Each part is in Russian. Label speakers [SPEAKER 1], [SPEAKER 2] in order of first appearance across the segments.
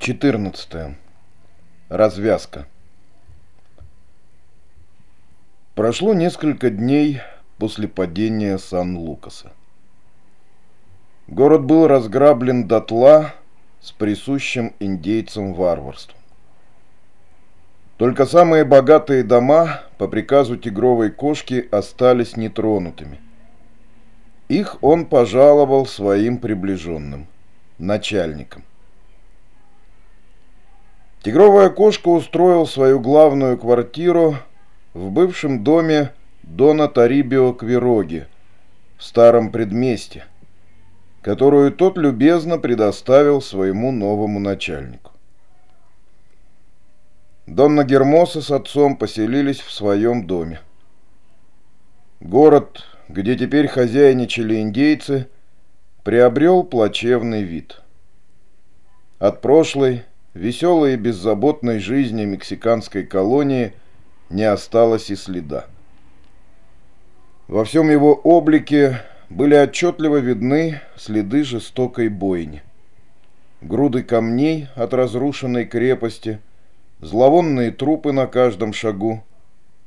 [SPEAKER 1] 14. Развязка. Прошло несколько дней после падения Сан-Лукаса. Город был разграблен дотла с присущим индейцам варварством. Только самые богатые дома по приказу тигровой кошки остались нетронутыми. Их он пожаловал своим приближенным, начальникам. Тигровая кошка устроил свою главную квартиру в бывшем доме Дона Тарибио Квироги в старом предместе, которую тот любезно предоставил своему новому начальнику. Донна Гермоса с отцом поселились в своем доме. Город, где теперь хозяйничали индейцы, приобрел плачевный вид. От прошлой, веселой и беззаботной жизни мексиканской колонии не осталось и следа. Во всем его облике были отчетливо видны следы жестокой бойни. Груды камней от разрушенной крепости, зловонные трупы на каждом шагу,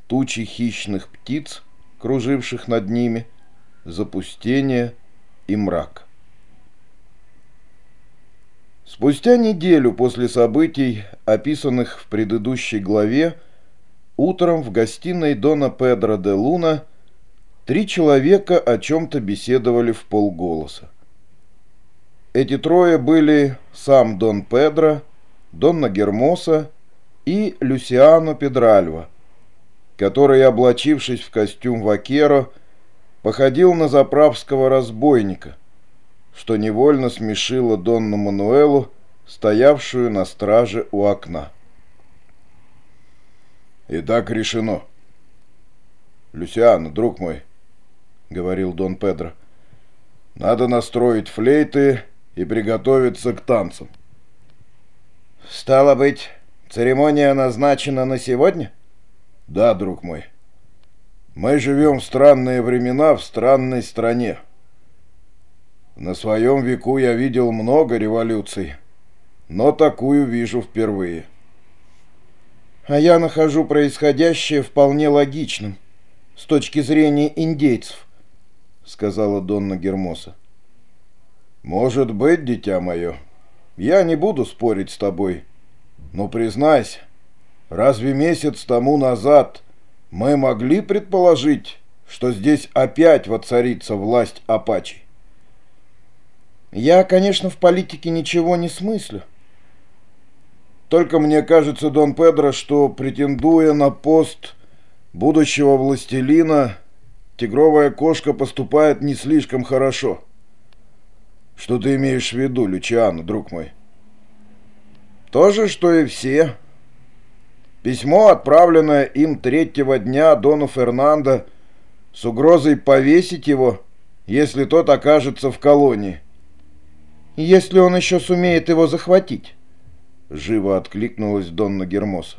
[SPEAKER 1] тучи хищных птиц, круживших над ними, запустение и мрак. Спустя неделю после событий, описанных в предыдущей главе, утром в гостиной Дона Педро де Луна три человека о чем-то беседовали в полголоса. Эти трое были сам Дон Педро, Донна Гермоса и Люсиано Педральва, который, облачившись в костюм вакеро, походил на заправского разбойника – что невольно смешило Донну Мануэлу, стоявшую на страже у окна. «И так решено». «Люсиано, друг мой», — говорил Дон Педро, — «надо настроить флейты и приготовиться к танцам».
[SPEAKER 2] «Стало быть, церемония назначена на сегодня?»
[SPEAKER 1] «Да, друг мой. Мы живем в странные времена в странной стране». На своем веку я видел много революций, но такую вижу впервые.
[SPEAKER 2] А я нахожу происходящее вполне логичным с точки зрения индейцев, сказала Донна Гермоса.
[SPEAKER 1] Может быть, дитя мое, я не буду спорить с тобой, но признайся, разве месяц тому назад мы могли предположить, что здесь опять воцарится власть апачей?
[SPEAKER 2] Я, конечно, в политике ничего не смыслю.
[SPEAKER 1] Только мне кажется, Дон Педро, что, претендуя на пост будущего властелина, тигровая кошка поступает не слишком хорошо. Что ты имеешь в виду, Лючиано, друг мой?
[SPEAKER 2] То же, что и все. Письмо, отправленное им третьего дня Дону Фернандо, с угрозой повесить его, если тот окажется в колонии. «Если он еще сумеет его захватить», — живо откликнулась Донна Гермоса.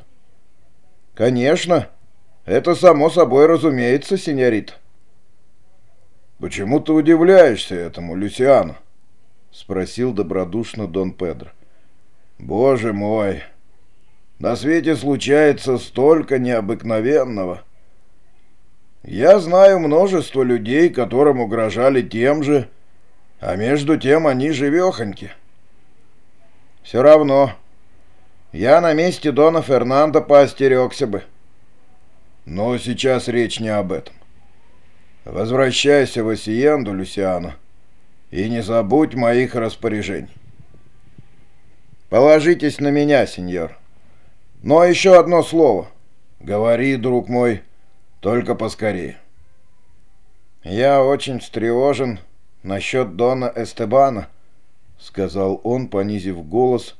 [SPEAKER 1] «Конечно, это само собой разумеется, сеньорит». «Почему ты удивляешься этому, Люсиано?» — спросил добродушно Дон Педро. «Боже мой! На свете случается столько необыкновенного. Я знаю множество людей, которым угрожали тем же, — а между тем они живехоньки. Все равно. Я на месте Дона Фернандо поостерегся бы. Но сейчас речь не об этом. Возвращайся в Осиенду, Люсиано, и не забудь моих распоряжений. Положитесь на меня, сеньор. Но еще одно слово. Говори, друг мой, только поскорее.
[SPEAKER 2] Я очень встревожен, — насчет Дона Эстебана», — сказал он, понизив голос,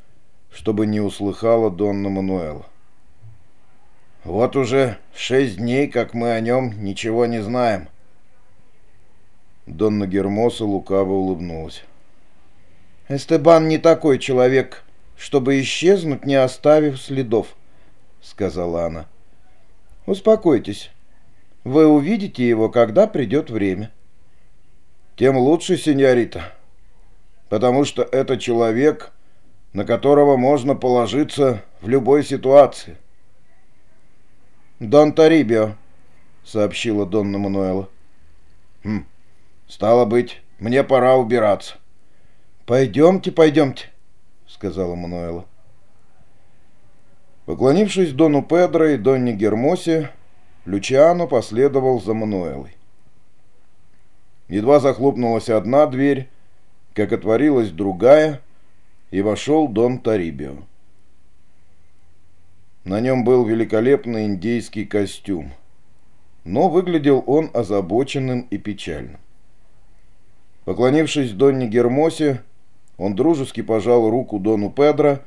[SPEAKER 2] чтобы не услыхала Донна Мануэла. «Вот уже шесть дней, как мы о нем ничего не знаем». Донна Гермоса лукаво улыбнулась. «Эстебан не такой человек, чтобы исчезнуть, не оставив следов», — сказала она. «Успокойтесь. Вы увидите его, когда придет время»
[SPEAKER 1] тем лучше, сеньорита, потому что это человек, на которого можно положиться в любой ситуации.
[SPEAKER 2] «Дон Тарибио», — сообщила Донна Мануэла.
[SPEAKER 1] «Хм, стало быть, мне пора убираться».
[SPEAKER 2] «Пойдемте, пойдемте», — сказала Мануэла. Поклонившись Дону Педро и Донне Гермосе, Лючиано последовал за Мануэлой. Едва захлопнулась одна дверь, как отворилась другая, и вошел Дон Тарибио. На нем был великолепный индейский костюм, но выглядел он озабоченным и печальным. Поклонившись Донне Гермосе, он дружески пожал руку Дону Педро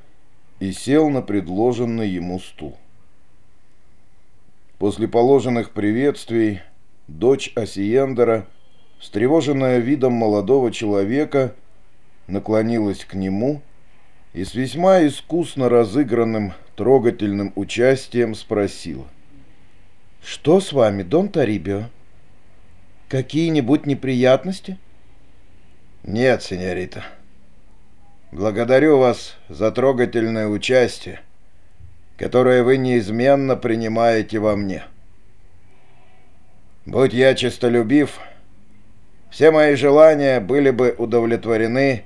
[SPEAKER 2] и сел на предложенный ему стул. После положенных приветствий дочь Осиендера, встревоженная видом молодого человека, наклонилась к нему и с весьма искусно разыгранным трогательным участием спросила. «Что с вами, Дон Тарибио? Какие-нибудь неприятности?»
[SPEAKER 1] «Нет, сеньорита», Благодарю вас за трогательное участие, которое вы неизменно принимаете во мне. Будь я честолюбив, все мои желания были бы удовлетворены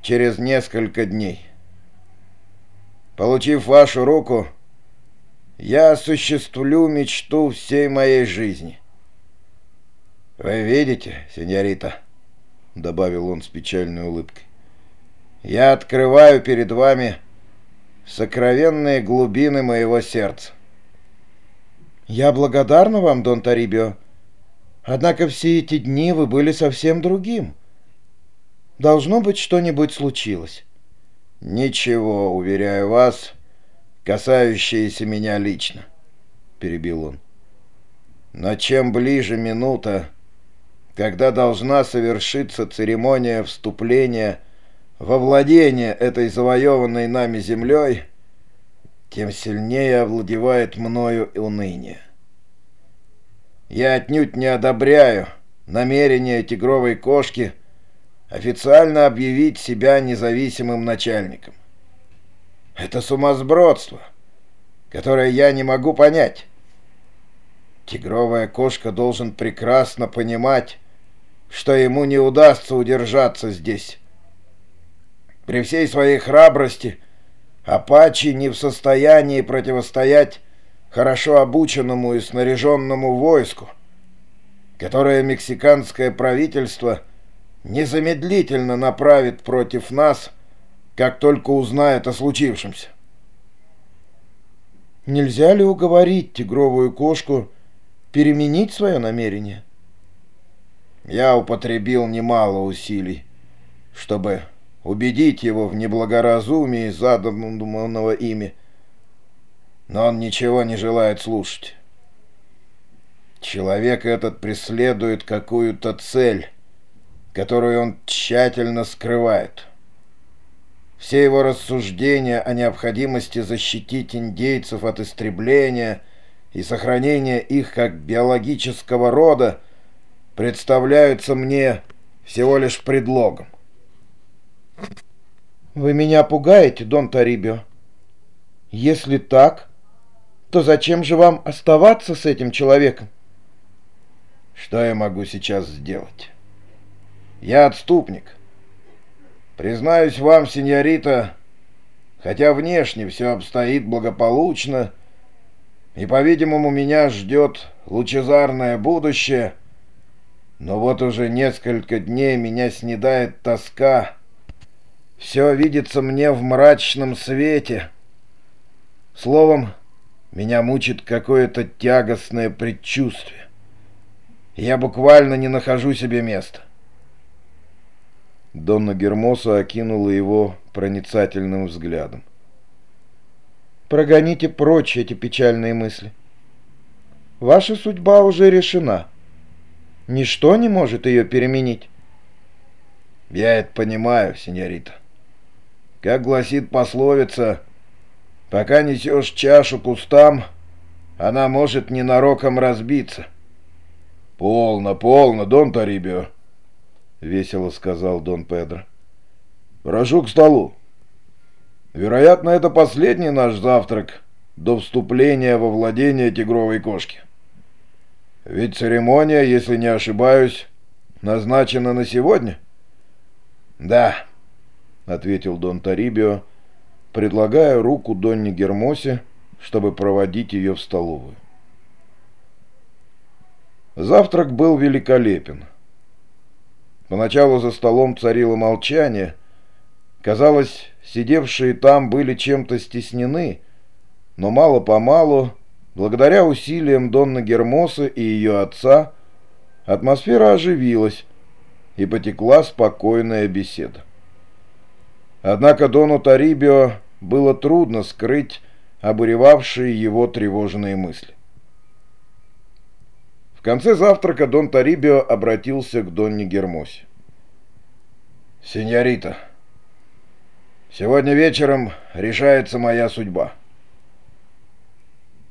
[SPEAKER 1] через несколько дней. Получив вашу руку, я осуществлю мечту всей моей жизни. Вы видите, сеньорита, — добавил он с печальной улыбкой, я открываю перед вами сокровенные глубины моего сердца.
[SPEAKER 2] Я благодарна вам, Дон Тарибио. Однако все эти дни вы были совсем другим. Должно быть, что-нибудь случилось.
[SPEAKER 1] Ничего, уверяю вас, касающееся меня лично, перебил он. Но чем ближе минута, когда должна совершиться церемония вступления во владение этой завоеванной нами землей, тем сильнее овладевает мною уныние. Я отнюдь не одобряю намерение тигровой кошки официально объявить себя независимым начальником. Это сумасбродство, которое я не могу понять. Тигровая кошка должен прекрасно понимать, что ему не удастся удержаться здесь. При всей своей храбрости Апачи не в состоянии противостоять хорошо обученному и снаряженному войску, которое мексиканское правительство незамедлительно направит против нас, как только узнает о случившемся.
[SPEAKER 2] Нельзя ли уговорить тигровую кошку переменить свое намерение?
[SPEAKER 1] Я употребил немало усилий, чтобы убедить его в неблагоразумии задуманного ими, но он ничего не желает слушать. Человек этот преследует какую-то цель, которую он тщательно скрывает. Все его рассуждения о необходимости защитить индейцев от истребления и сохранения их как биологического рода представляются мне всего лишь предлогом.
[SPEAKER 2] «Вы меня пугаете, Дон Тарибио. Если так, то зачем же вам оставаться с этим человеком?»
[SPEAKER 1] «Что я могу сейчас сделать? Я отступник. Признаюсь вам, сеньорита, хотя внешне все обстоит благополучно, и, по-видимому, меня ждет лучезарное будущее, но вот уже несколько дней меня снедает тоска» Все видится мне в мрачном свете. Словом, меня мучит какое-то тягостное предчувствие. Я буквально не нахожу себе места.
[SPEAKER 2] Донна Гермоса окинула его проницательным взглядом. «Прогоните прочь эти печальные мысли. Ваша судьба уже решена. Ничто не может ее переменить».
[SPEAKER 1] «Я это понимаю, сеньорита. Как гласит пословица, пока несешь чашу кустам, она может ненароком разбиться. — Полно, полно, Дон Тарибио, — весело сказал Дон Педро. — Прошу к столу. Вероятно, это последний наш завтрак до вступления во владение тигровой кошки. Ведь церемония, если не ошибаюсь, назначена на сегодня?
[SPEAKER 2] Да, ответил Дон Тарибио, предлагая руку Донне Гермосе, чтобы проводить ее в столовую. Завтрак был великолепен. Поначалу за столом царило молчание. Казалось, сидевшие там были чем-то стеснены, но мало-помалу, благодаря усилиям Донна Гермоса и ее отца, атмосфера оживилась, и потекла спокойная беседа. Однако Дону Тарибио было трудно скрыть обуревавшие его тревожные мысли. В конце завтрака Дон Тарибио обратился к Донне Гермосе. «Сеньорита, сегодня вечером решается моя судьба.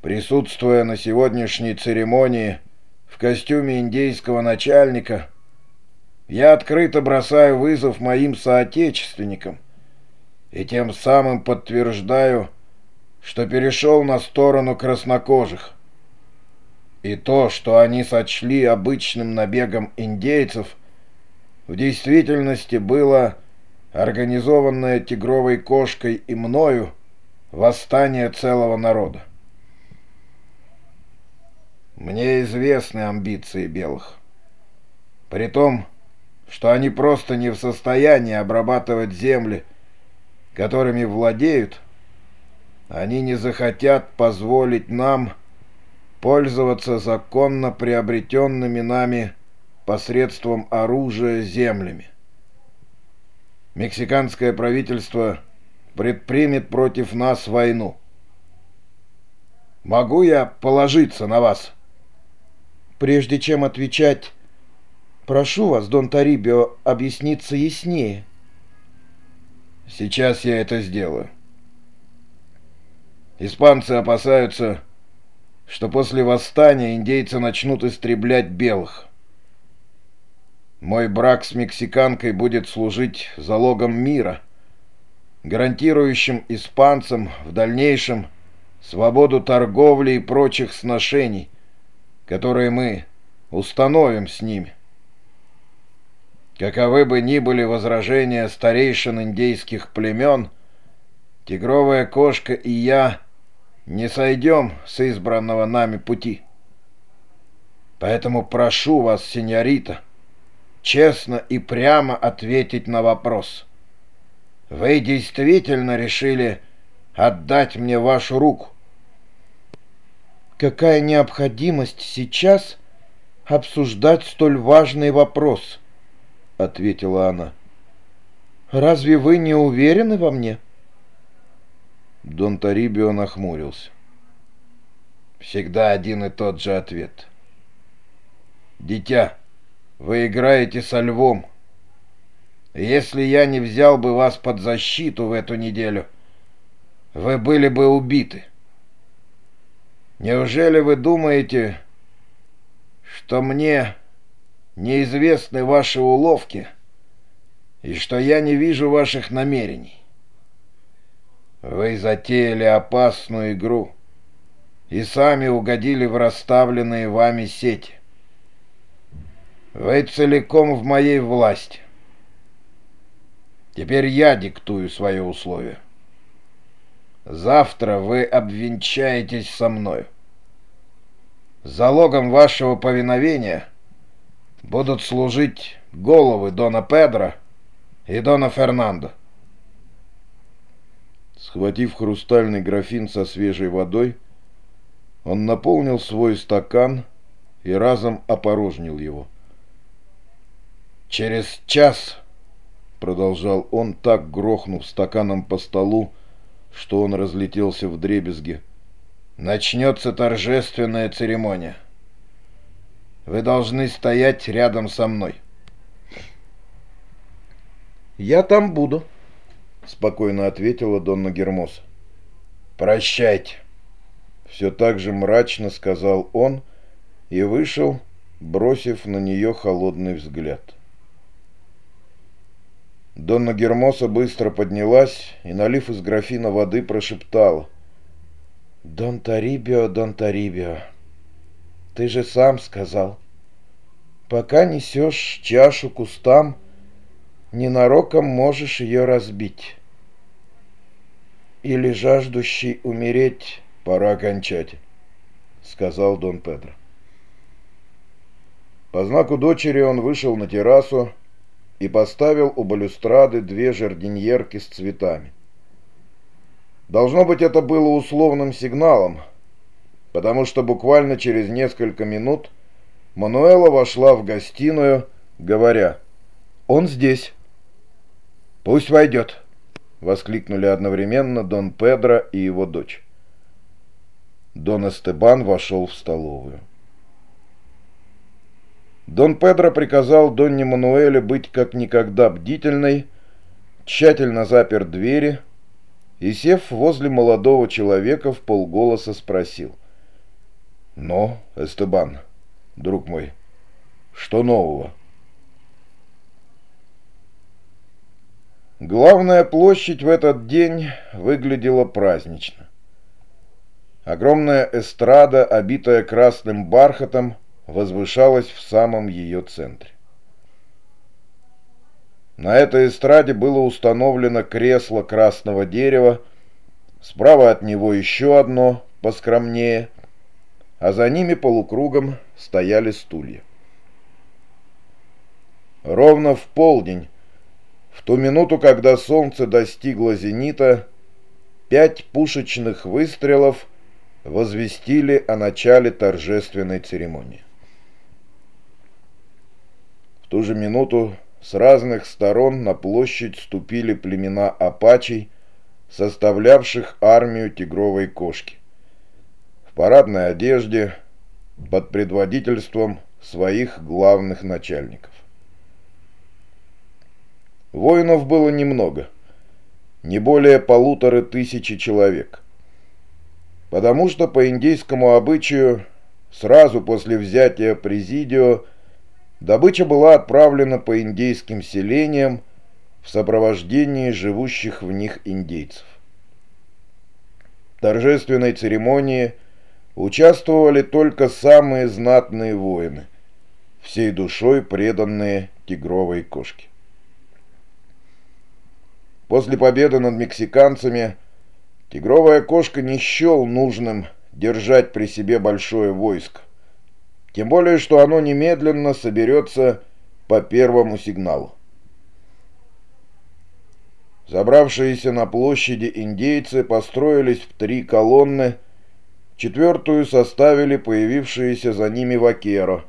[SPEAKER 2] Присутствуя на сегодняшней церемонии в костюме индейского начальника, я открыто бросаю вызов моим соотечественникам и тем самым подтверждаю, что перешел на сторону краснокожих» И то, что они сочли обычным набегом индейцев, в действительности было организованное тигровой кошкой и мною восстание целого народа. Мне известны амбиции белых. При том, что они просто не в состоянии обрабатывать земли, которыми владеют, они не захотят позволить нам пользоваться законно приобретенными нами посредством оружия землями. Мексиканское правительство предпримет против нас войну. Могу я положиться на вас?
[SPEAKER 3] Прежде чем отвечать, прошу вас, Дон Тарибио, объясниться яснее.
[SPEAKER 2] Сейчас я это сделаю. Испанцы опасаются что после восстания индейцы начнут истреблять белых. Мой брак с мексиканкой будет служить залогом мира, гарантирующим испанцам в дальнейшем свободу торговли и прочих сношений, которые мы установим с ними. Каковы бы ни были возражения старейшин индейских племен, тигровая кошка и я — не сойдем с избранного нами пути. Поэтому прошу вас, сеньорита, честно и прямо ответить на вопрос. Вы действительно решили отдать мне вашу руку?
[SPEAKER 3] Какая необходимость сейчас обсуждать столь важный вопрос? Ответила она. Разве вы не уверены во мне?
[SPEAKER 2] — Дон Тарибио нахмурился. Всегда один и тот же ответ. «Дитя, вы играете со львом. Если я не взял бы вас под защиту в эту неделю, вы были бы убиты. Неужели вы думаете, что мне неизвестны ваши уловки и что я не вижу ваших намерений? Вы затеяли опасную игру и сами угодили в расставленные вами сети. Вы целиком в моей власти. Теперь я диктую свои условия. Завтра вы обвенчаетесь со мной. Залогом вашего повиновения будут служить головы Дона Педро и Дона Фернандо.
[SPEAKER 1] Схватив хрустальный графин со свежей водой, он наполнил свой стакан и разом опорожнил его.
[SPEAKER 2] «Через час», — продолжал он, так грохнув стаканом по столу, что он разлетелся в дребезги, — «начнется торжественная церемония. Вы должны стоять рядом со мной».
[SPEAKER 3] «Я там буду», —
[SPEAKER 1] спокойно ответила Донна Гермос.
[SPEAKER 2] «Прощайте», —
[SPEAKER 1] все так же мрачно сказал он и вышел, бросив на нее холодный взгляд.
[SPEAKER 2] Донна Гермоса быстро поднялась и, налив из графина воды, прошептала.
[SPEAKER 3] «Дон Тарибио, Дон Тарибио, ты же сам сказал, пока несешь чашу кустам, ненароком можешь ее разбить. Или жаждущий умереть
[SPEAKER 2] пора кончать», — сказал Дон Педро. По знаку дочери он вышел на террасу, и поставил у балюстрады две жардиньерки с цветами. Должно быть, это было условным сигналом, потому что буквально через несколько минут Мануэла вошла в гостиную, говоря «Он здесь». «Пусть войдет», — воскликнули одновременно Дон Педро и его дочь. Дон Эстебан вошел в столовую. Дон Педро приказал Донне Мануэле быть как никогда бдительной, тщательно запер двери и, сев возле молодого человека, в полголоса спросил. «Но, Эстебан, друг мой, что нового?» Главная площадь в этот день выглядела празднично. Огромная эстрада, обитая красным бархатом, возвышалась в самом ее центре. На этой эстраде было установлено кресло красного дерева, справа от него еще одно, поскромнее, а за ними полукругом стояли стулья. Ровно в полдень, в ту минуту, когда солнце достигло зенита, пять пушечных выстрелов возвестили о начале торжественной церемонии ту же минуту с разных сторон на площадь ступили племена апачей, составлявших армию тигровой кошки. В парадной одежде, под предводительством своих главных начальников. Воинов было немного, не более полутора тысячи человек. Потому что по индейскому обычаю сразу после взятия Президио Добыча была отправлена по индейским селениям в сопровождении живущих в них индейцев. В торжественной церемонии участвовали только самые знатные воины, всей душой преданные тигровой кошке. После победы над мексиканцами тигровая кошка не счел нужным держать при себе большое войско, тем более, что оно немедленно соберется по первому сигналу. Забравшиеся на площади индейцы построились в три колонны, четвертую составили появившиеся за ними вакеро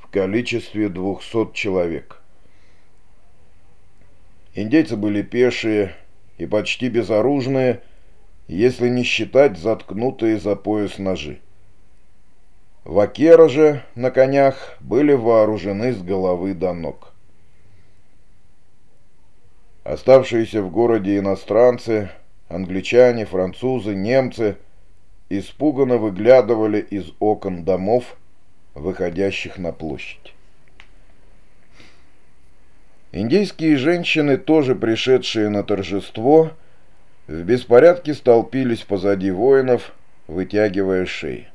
[SPEAKER 2] в количестве двухсот человек. Индейцы были пешие и почти безоружные, если не считать заткнутые за пояс ножи. Вакеры же на конях были вооружены с головы до ног. Оставшиеся в городе иностранцы, англичане, французы, немцы испуганно выглядывали из окон домов, выходящих на площадь. Индийские женщины, тоже пришедшие на торжество, в беспорядке столпились позади воинов, вытягивая шеи.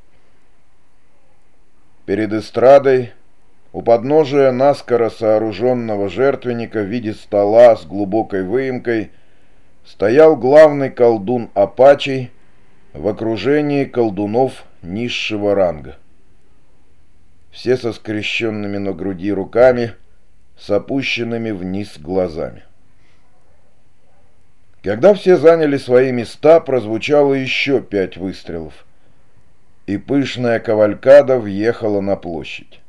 [SPEAKER 2] Перед эстрадой, у подножия наскоро сооруженного жертвенника в виде стола с глубокой выемкой, стоял главный колдун Апачей в окружении колдунов низшего ранга. Все со скрещенными на груди руками, с опущенными вниз глазами. Когда все заняли свои места, прозвучало еще пять выстрелов и пышная кавалькада въехала на площадь.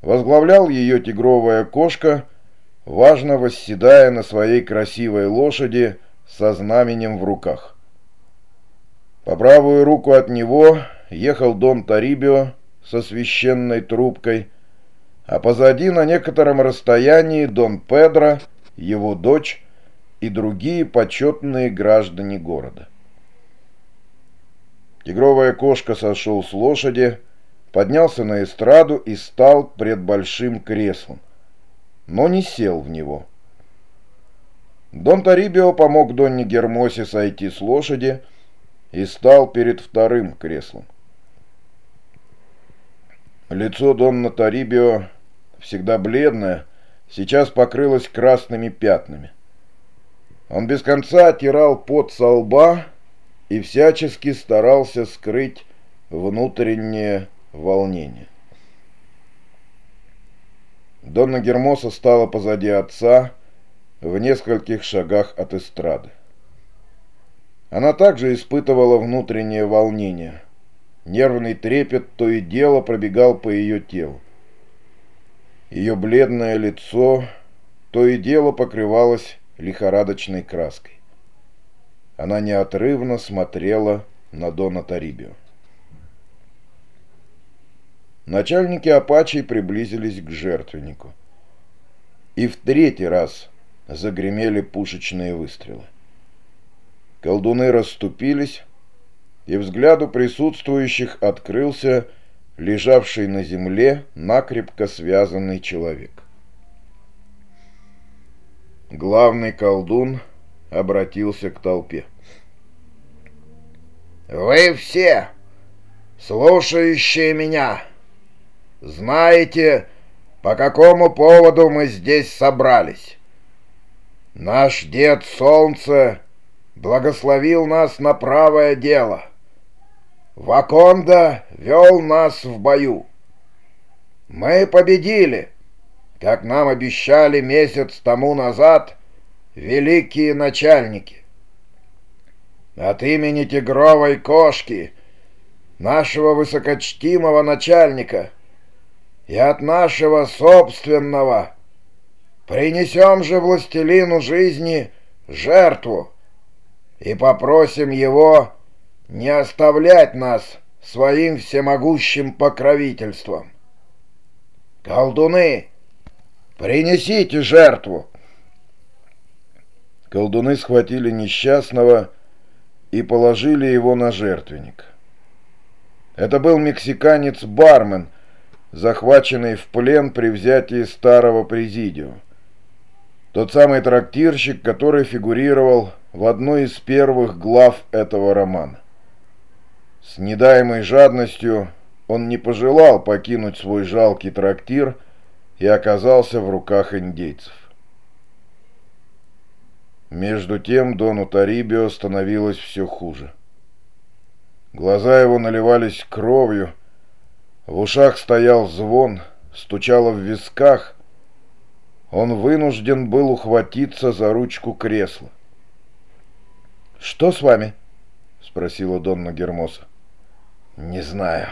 [SPEAKER 2] Возглавлял ее тигровая кошка, важно восседая на своей красивой лошади со знаменем в руках. По правую руку от него ехал Дон Тарибио со священной трубкой, а позади на некотором расстоянии Дон Педро, его дочь и другие почетные граждане города. Тигровая кошка сошел с лошади, поднялся на эстраду и стал пред большим креслом, но не сел в него. Дон Тарибио помог Донне Гермосе сойти с лошади и стал перед вторым креслом. Лицо Донна Тарибио, всегда бледное, сейчас покрылось красными пятнами. Он без конца оттирал пот со лба и всячески старался скрыть внутреннее волнение. Донна Гермоса стала позади отца, в нескольких шагах от эстрады. Она также испытывала внутреннее волнение. Нервный трепет то и дело пробегал по ее телу. Ее бледное лицо то и дело покрывалось лихорадочной краской. Она неотрывно смотрела на Дона Тарибио. Начальники Апачей приблизились к жертвеннику. И в третий раз загремели пушечные выстрелы. Колдуны расступились, и взгляду присутствующих открылся лежавший на земле накрепко связанный человек. Главный колдун обратился к толпе.
[SPEAKER 1] «Вы все, слушающие меня, знаете, по какому поводу мы здесь собрались?» Наш Дед Солнце благословил нас на правое дело. Ваконда вел нас в бою. Мы победили, как нам обещали месяц тому назад великие начальники. От имени тигровой кошки, нашего высокочтимого начальника, и от нашего собственного Принесем же властелину жизни жертву и попросим его не оставлять нас своим всемогущим покровительством. Колдуны, принесите жертву.
[SPEAKER 2] Колдуны схватили несчастного и положили его на жертвенник. Это был мексиканец-бармен, захваченный в плен при взятии старого президио. Тот самый трактирщик, который фигурировал в одной из первых глав этого романа. С недаемой жадностью он не пожелал покинуть свой жалкий трактир и оказался в руках индейцев. Между тем Дону Тарибио становилось все хуже. Глаза его наливались кровью, в ушах стоял звон, стучало в висках — он вынужден был ухватиться за ручку кресла. «Что с вами?» — спросила Донна Гермоса.
[SPEAKER 1] «Не знаю.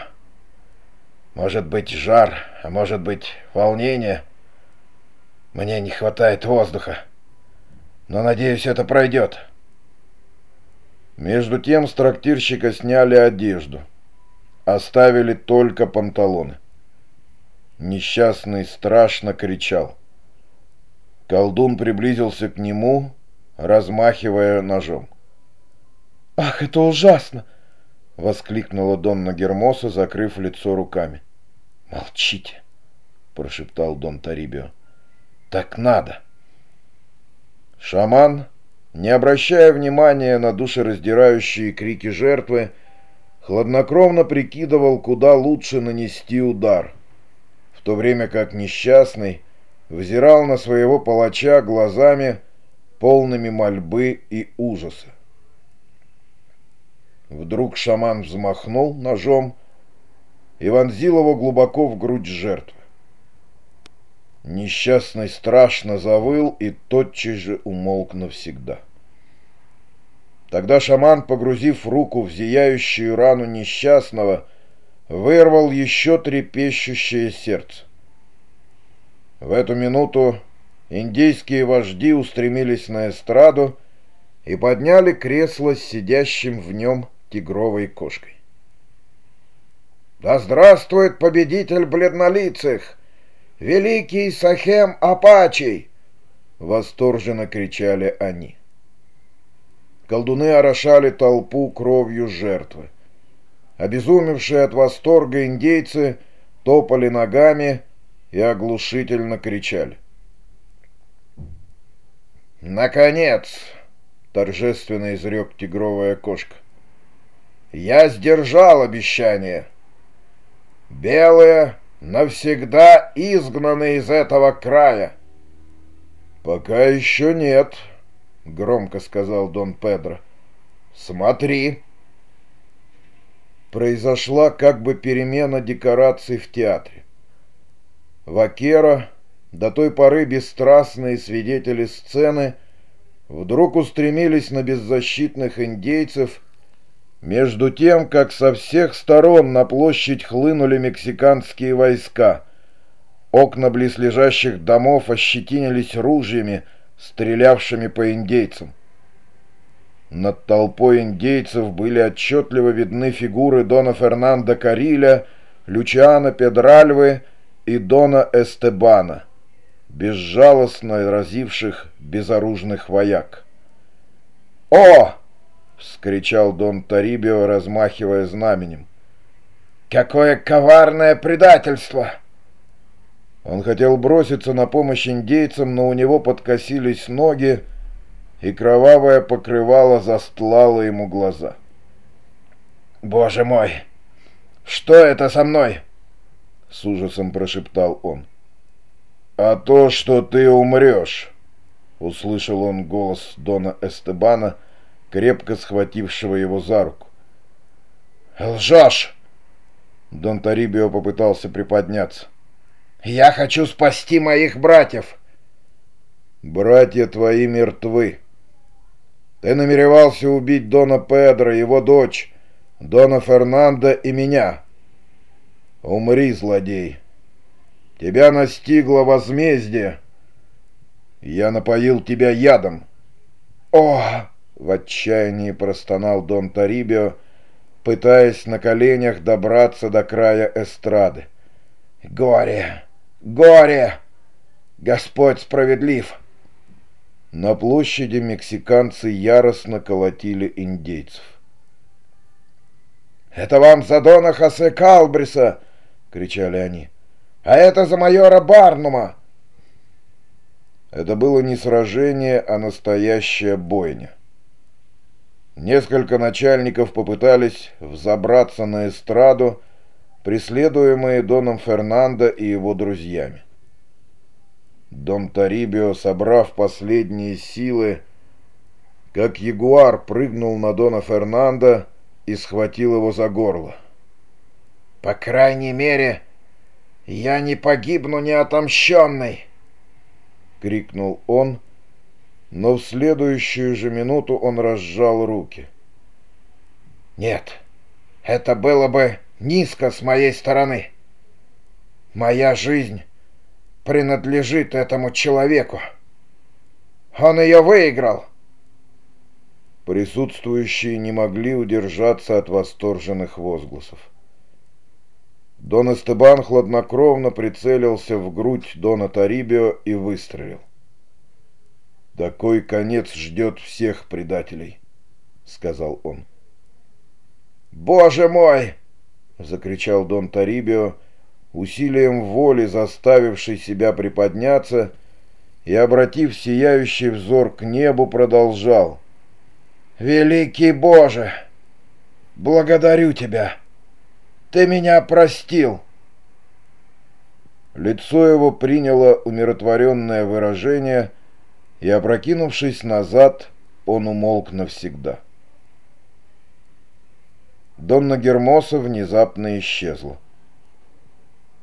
[SPEAKER 1] Может быть, жар, а может быть, волнение. Мне не хватает воздуха. Но, надеюсь, это пройдет».
[SPEAKER 2] Между тем с трактирщика сняли одежду. Оставили только панталоны. Несчастный страшно кричал. Колдун приблизился к нему, размахивая ножом.
[SPEAKER 3] «Ах, это ужасно!»
[SPEAKER 2] — воскликнула Донна Гермоса, закрыв лицо руками.
[SPEAKER 1] «Молчите!» — прошептал Дон Тарибио. «Так надо!»
[SPEAKER 2] Шаман, не обращая внимания на душераздирающие крики жертвы, хладнокровно прикидывал, куда лучше нанести удар, в то время как несчастный взирал на своего палача глазами, полными мольбы и ужаса. Вдруг шаман взмахнул ножом и вонзил его глубоко в грудь жертвы. Несчастный страшно завыл и тотчас же умолк навсегда. Тогда шаман, погрузив руку в зияющую рану несчастного, вырвал еще трепещущее сердце. В эту минуту индейские вожди устремились на эстраду и подняли кресло с сидящим в нем тигровой кошкой.
[SPEAKER 1] «Да здравствует победитель бледнолицых! Великий Сахем Апачий!» — восторженно кричали они.
[SPEAKER 2] Колдуны орошали толпу кровью жертвы. Обезумевшие от восторга индейцы топали ногами и оглушительно кричали. «Наконец!» — торжественно изрек тигровая кошка. «Я сдержал обещание. Белые навсегда изгнаны из этого края».
[SPEAKER 1] «Пока еще нет», — громко сказал Дон Педро. «Смотри!» Произошла как бы перемена декораций в театре. Вакера до той поры бесстрастные свидетели сцены, вдруг устремились на беззащитных индейцев, между тем, как со всех сторон на площадь хлынули мексиканские войска. Окна близлежащих домов ощетинились ружьями, стрелявшими по индейцам. Над толпой индейцев были отчетливо видны фигуры Дона Фернандо Кариля, Лючиана Педральвы и Дона Эстебана безжалостно разивших безоружных вояк.
[SPEAKER 2] «О!»
[SPEAKER 1] — вскричал Дон Тарибио, размахивая знаменем.
[SPEAKER 2] «Какое коварное предательство!»
[SPEAKER 1] Он хотел броситься на помощь индейцам, но у него подкосились ноги, и кровавое покрывало застлало ему глаза.
[SPEAKER 2] «Боже мой! Что это со мной?»
[SPEAKER 1] — с ужасом прошептал он. «А то, что ты умрешь!» — услышал он голос Дона Эстебана, крепко схватившего его за руку.
[SPEAKER 2] «Лжешь!»
[SPEAKER 1] Дон Тарибио попытался приподняться.
[SPEAKER 2] «Я хочу спасти моих братьев!»
[SPEAKER 1] «Братья твои мертвы. Ты намеревался убить Дона Педро, его дочь, Дона Фернандо и меня. Умри, злодей!» Тебя настигло возмездие. Я напоил тебя ядом.
[SPEAKER 2] О!
[SPEAKER 1] В отчаянии простонал Дон Тарибио, пытаясь на коленях добраться до края эстрады.
[SPEAKER 2] Горе! Горе! Господь справедлив!
[SPEAKER 1] На площади мексиканцы яростно колотили индейцев.
[SPEAKER 2] «Это вам за Дона Хосе Калбриса!» — кричали они а это за майора Барнума!»
[SPEAKER 1] Это было не сражение, а настоящая бойня. Несколько начальников попытались взобраться на эстраду, преследуемые Доном Фернандо и его друзьями. Дон Тарибио, собрав последние силы, как ягуар прыгнул на Дона Фернандо и схватил его за горло.
[SPEAKER 2] «По крайней мере, «Я не погибну неотомщенный!»
[SPEAKER 1] — крикнул он, но в следующую же минуту он разжал руки.
[SPEAKER 2] «Нет, это было бы низко с моей стороны. Моя жизнь принадлежит этому человеку. Он ее выиграл!»
[SPEAKER 1] Присутствующие не могли удержаться от восторженных возгласов. Дон Эстебан хладнокровно прицелился в грудь Дона Тарибио и выстрелил. «Такой конец ждет всех предателей», — сказал он.
[SPEAKER 2] «Боже мой!»
[SPEAKER 1] — закричал Дон Тарибио, усилием воли заставивший себя приподняться и, обратив сияющий взор к небу, продолжал.
[SPEAKER 2] «Великий Боже! Благодарю Тебя!» Ты меня простил!»
[SPEAKER 1] Лицо его приняло умиротворенное выражение, и, опрокинувшись назад, он умолк навсегда. Донна Гермоса внезапно исчезла.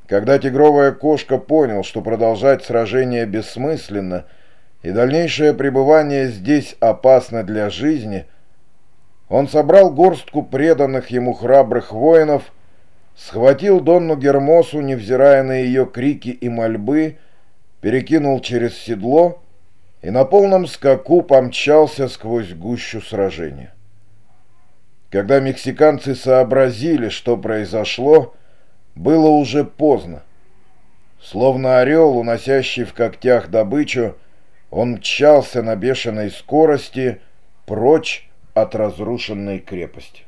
[SPEAKER 1] Когда тигровая кошка понял, что продолжать сражение бессмысленно и дальнейшее пребывание здесь опасно для жизни, он собрал горстку преданных ему храбрых воинов схватил Донну Гермосу, невзирая на ее крики и мольбы, перекинул через седло и на полном скаку помчался сквозь гущу сражения. Когда мексиканцы сообразили, что произошло, было уже поздно. Словно орел, уносящий в когтях добычу, он мчался на бешеной скорости прочь от разрушенной крепости.